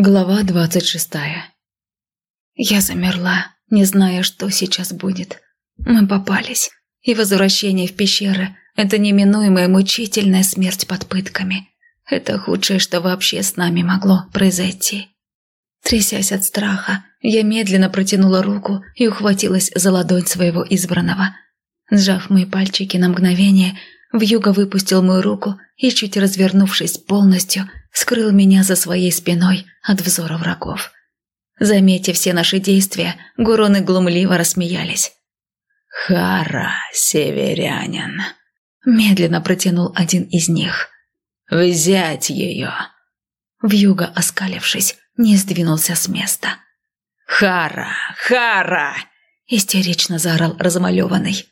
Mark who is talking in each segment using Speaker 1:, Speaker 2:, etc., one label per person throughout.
Speaker 1: Глава двадцать шестая. Я замерла, не зная, что сейчас будет. Мы попались, и возвращение в пещеры – это неминуемая мучительная смерть под пытками. Это худшее, что вообще с нами могло произойти. Трясясь от страха, я медленно протянула руку и ухватилась за ладонь своего избранного. Сжав мои пальчики на мгновение, Вьюга выпустил мою руку и, чуть развернувшись полностью, скрыл меня за своей спиной от взора врагов. Заметив все наши действия, гуроны глумливо рассмеялись.
Speaker 2: «Хара, северянин!»
Speaker 1: Медленно протянул один из них.
Speaker 2: «Взять ее!»
Speaker 1: Вьюга, оскалившись, не сдвинулся с места.
Speaker 2: «Хара! Хара!»
Speaker 1: Истерично заорал размалеванный.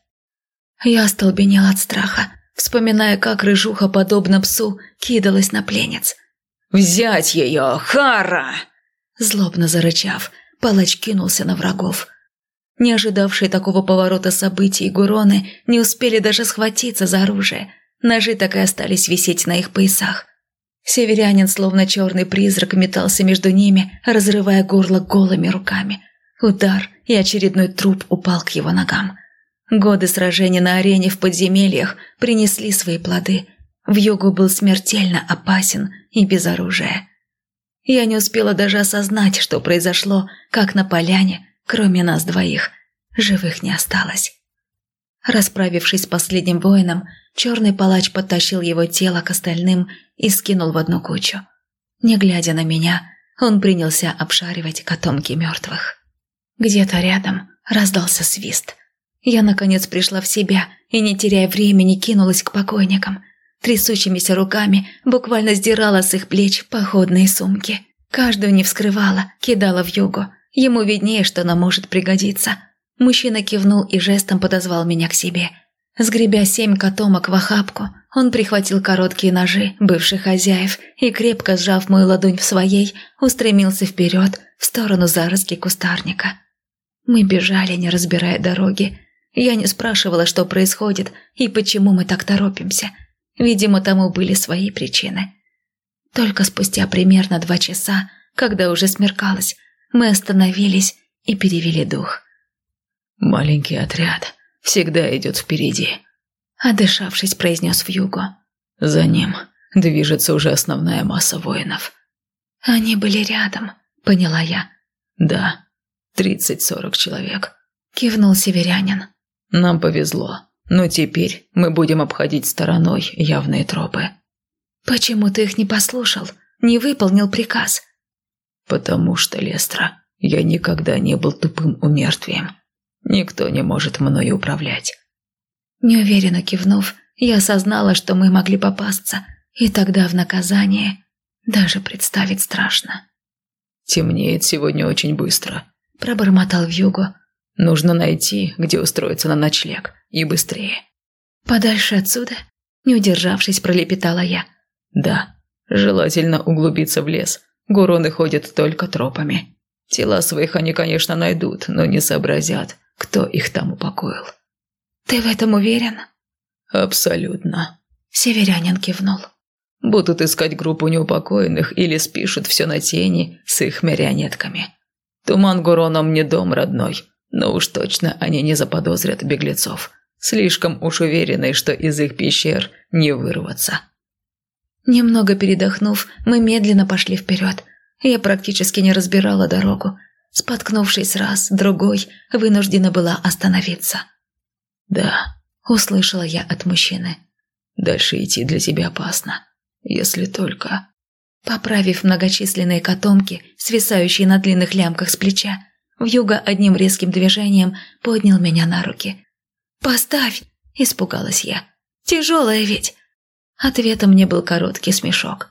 Speaker 1: Я остолбенел от страха, вспоминая, как рыжуха, подобно псу, кидалась на пленец.
Speaker 2: «Взять ее, Хара!»
Speaker 1: Злобно зарычав, палач кинулся на врагов. Не ожидавшие такого поворота событий гуроны не успели даже схватиться за оружие. Ножи так и остались висеть на их поясах. Северянин, словно черный призрак, метался между ними, разрывая горло голыми руками. Удар, и очередной труп упал к его ногам. Годы сражений на арене в подземельях принесли свои плоды. В югу был смертельно опасен и без оружия. Я не успела даже осознать, что произошло, как на поляне, кроме нас двоих, живых не осталось. Расправившись с последним воином, черный палач подтащил его тело к остальным и скинул в одну кучу. Не глядя на меня, он принялся обшаривать котомки мертвых. Где-то рядом раздался свист – я, наконец, пришла в себя и, не теряя времени, кинулась к покойникам. Трясущимися руками буквально сдирала с их плеч походные сумки. Каждую не вскрывала, кидала в югу. Ему виднее, что она может пригодиться. Мужчина кивнул и жестом подозвал меня к себе. Сгребя семь котомок в охапку, он прихватил короткие ножи бывших хозяев и, крепко сжав мою ладонь в своей, устремился вперед в сторону заросли кустарника. Мы бежали, не разбирая дороги, я не спрашивала, что происходит и почему мы так торопимся. Видимо, тому были свои причины. Только спустя примерно два часа, когда уже смеркалось, мы остановились и перевели дух.
Speaker 2: «Маленький отряд всегда идет впереди», – отдышавшись, произнес Вьюго. «За ним движется уже основная масса воинов».
Speaker 1: «Они были рядом», – поняла я.
Speaker 2: «Да, тридцать-сорок человек», –
Speaker 1: кивнул северянин.
Speaker 2: Нам повезло, но теперь мы будем обходить стороной явные тропы.
Speaker 1: Почему ты их не послушал, не выполнил приказ?
Speaker 2: Потому что, Лестра, я никогда не был тупым умертвием. Никто не может мною управлять.
Speaker 1: Неуверенно кивнув, я осознала, что мы могли попасться, и тогда в наказание даже представить страшно.
Speaker 2: «Темнеет сегодня очень быстро», –
Speaker 1: пробормотал Вьюго.
Speaker 2: Нужно найти, где устроиться на ночлег. И быстрее.
Speaker 1: Подальше отсюда? Не удержавшись, пролепетала я.
Speaker 2: Да. Желательно углубиться в лес. Гуроны ходят только тропами. Тела своих они, конечно, найдут, но не сообразят, кто их там упокоил.
Speaker 1: Ты в этом уверен?
Speaker 2: Абсолютно.
Speaker 1: Северянин кивнул.
Speaker 2: Будут искать группу неупокоенных или спишут все на тени с их марионетками. Туман Гуронам не дом родной, но уж точно они не заподозрят беглецов. Слишком уж уверены, что из их пещер не вырваться.
Speaker 1: Немного передохнув, мы медленно пошли вперед. Я практически не разбирала дорогу. Споткнувшись раз, другой, вынуждена была остановиться.
Speaker 2: «Да», — услышала я от мужчины. «Дальше идти для тебя опасно, если только...»
Speaker 1: Поправив многочисленные котомки, свисающие на длинных лямках с плеча, Вьюга одним резким движением поднял меня на руки. «Поставь!» – испугалась я. «Тяжелая ведь!» Ответом мне был короткий смешок.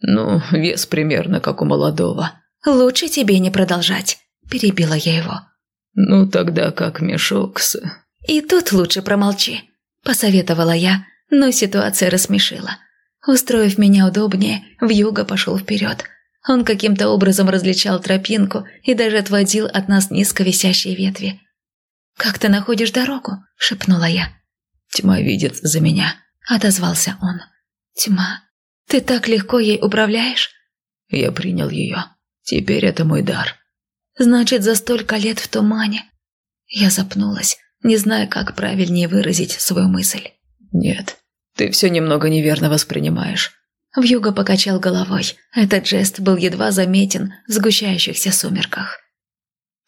Speaker 2: «Ну, вес примерно как у молодого».
Speaker 1: «Лучше тебе не продолжать», – перебила я его.
Speaker 2: «Ну, тогда как мешок с...»
Speaker 1: «И тут лучше промолчи», – посоветовала я, но ситуация рассмешила. Устроив меня удобнее, Вьюга пошел вперед – он каким-то образом различал тропинку и даже отводил от нас низко висящие ветви. «Как ты находишь дорогу?» – шепнула я.
Speaker 2: «Тьма видит за меня», –
Speaker 1: отозвался он. «Тьма? Ты так легко ей управляешь?»
Speaker 2: Я принял ее. Теперь это мой дар.
Speaker 1: Значит, за столько лет в тумане. Я запнулась, не зная, как правильнее выразить свою мысль.
Speaker 2: Нет, ты все немного неверно воспринимаешь.
Speaker 1: Вьюга покачал головой. Этот жест был едва заметен в сгущающихся сумерках.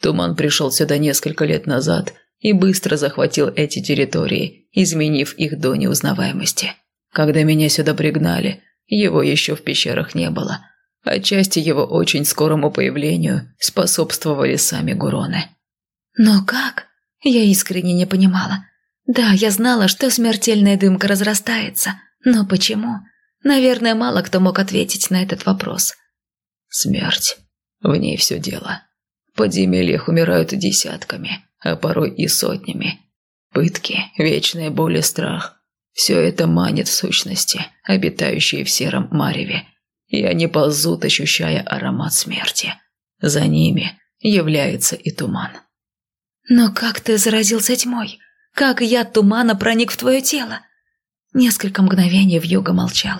Speaker 2: Туман пришел сюда несколько лет назад и быстро захватил эти территории, изменив их до неузнаваемости. Когда меня сюда пригнали, его еще в пещерах не было. Отчасти его очень скорому появлению способствовали сами Гуроны.
Speaker 1: Но как? Я искренне не понимала. Да, я знала, что смертельная дымка разрастается, но почему? Наверное, мало кто мог ответить на этот вопрос.
Speaker 2: Смерть. В ней все дело. В подземельях умирают десятками, а порой и сотнями. Пытки, вечная боль и страх – все это манит в сущности, обитающие в сером мареве. И они ползут, ощущая аромат смерти. За ними является и туман.
Speaker 1: «Но как ты заразился тьмой? Как яд тумана проник в твое тело?» Несколько мгновений Вьюга молчал.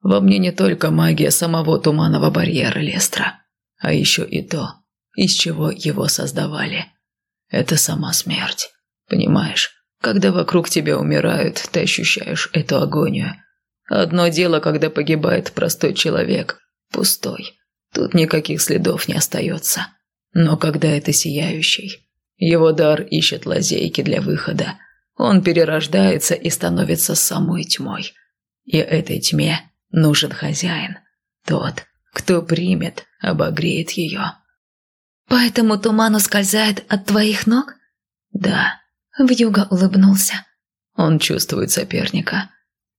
Speaker 2: «Во мне не только магия самого туманного барьера Лестра, а еще и то, из чего его создавали. Это сама смерть. Понимаешь, когда вокруг тебя умирают, ты ощущаешь эту агонию. Одно дело, когда погибает простой человек, пустой. Тут никаких следов не остается. Но когда это сияющий, его дар ищет лазейки для выхода. Он перерождается и становится самой тьмой. И этой тьме нужен хозяин. Тот, кто примет, обогреет ее.
Speaker 1: «Поэтому туман ускользает от твоих ног?»
Speaker 2: «Да».
Speaker 1: Вьюга улыбнулся.
Speaker 2: Он чувствует соперника.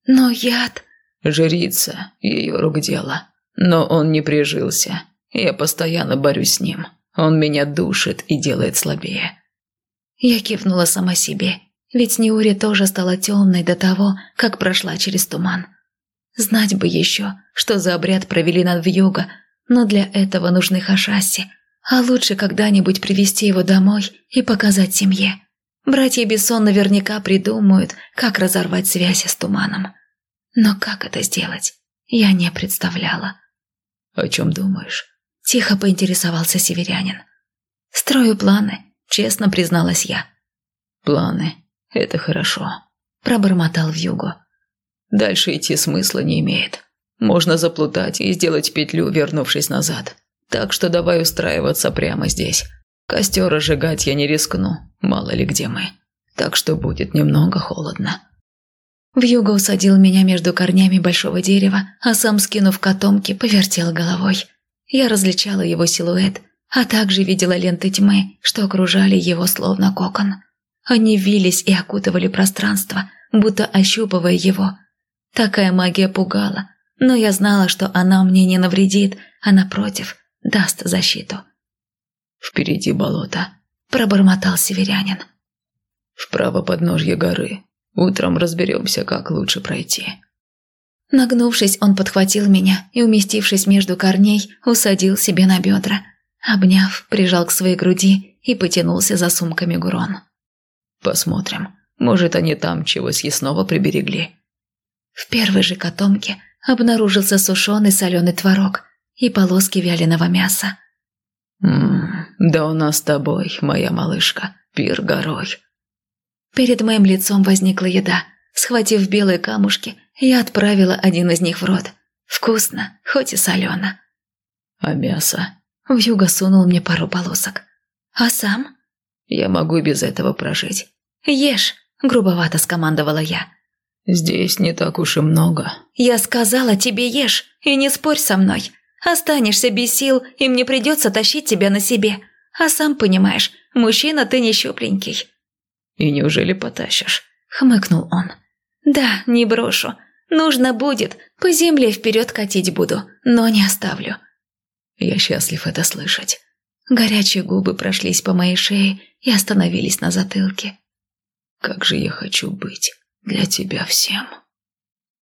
Speaker 1: «Но яд...»
Speaker 2: «Жрица, ее рук дело. Но он не прижился. Я постоянно борюсь с ним. Он меня душит и делает слабее».
Speaker 1: Я кивнула сама себе, ведь Неури тоже стала темной до того, как прошла через туман. Знать бы еще, что за обряд провели над Вьюга, но для этого нужны хашаси – а лучше когда-нибудь привести его домой и показать семье. Братья Бессон наверняка придумают, как разорвать связь с туманом. Но как это сделать, я не представляла.
Speaker 2: «О чем думаешь?»
Speaker 1: – тихо поинтересовался северянин. «Строю планы», – честно призналась я.
Speaker 2: «Планы – это хорошо», –
Speaker 1: пробормотал Вьюго.
Speaker 2: «Дальше идти смысла не имеет. Можно заплутать и сделать петлю, вернувшись назад. Так что давай устраиваться прямо здесь. Костер разжигать я не рискну, мало ли где мы. Так что будет немного холодно».
Speaker 1: Вьюга усадил меня между корнями большого дерева, а сам, скинув котомки, повертел головой. Я различала его силуэт, а также видела ленты тьмы, что окружали его словно кокон. Они вились и окутывали пространство, будто ощупывая его. Такая магия пугала, но я знала, что она мне не навредит, а напротив, даст защиту.
Speaker 2: «Впереди болото», –
Speaker 1: пробормотал северянин.
Speaker 2: «Вправо подножье горы. Утром разберемся, как лучше пройти».
Speaker 1: Нагнувшись, он подхватил меня и, уместившись между корней, усадил себе на бедра. Обняв, прижал к своей груди и потянулся за сумками Гурон.
Speaker 2: «Посмотрим. Может, они там чего съестного приберегли».
Speaker 1: В первой же котомке обнаружился сушеный соленый творог – и полоски вяленого мяса.
Speaker 2: «Ммм, да у нас с тобой, моя малышка, пир горой».
Speaker 1: Перед моим лицом возникла еда. Схватив белые камушки, я отправила один из них в рот. Вкусно, хоть и солено.
Speaker 2: «А мясо?»
Speaker 1: Вьюга сунул мне пару полосок. «А сам?»
Speaker 2: «Я могу без этого прожить».
Speaker 1: «Ешь», — грубовато скомандовала я.
Speaker 2: «Здесь не так уж и много».
Speaker 1: «Я сказала тебе ешь, и не спорь со мной. Останешься без сил, и мне придется тащить тебя на себе. А сам понимаешь, мужчина ты не щупленький».
Speaker 2: «И неужели потащишь?»
Speaker 1: – хмыкнул он. «Да, не брошу. Нужно будет, по земле вперед катить буду, но не оставлю».
Speaker 2: Я счастлив это слышать.
Speaker 1: Горячие губы прошлись по моей шее и остановились на затылке.
Speaker 2: «Как же я хочу быть для тебя всем!»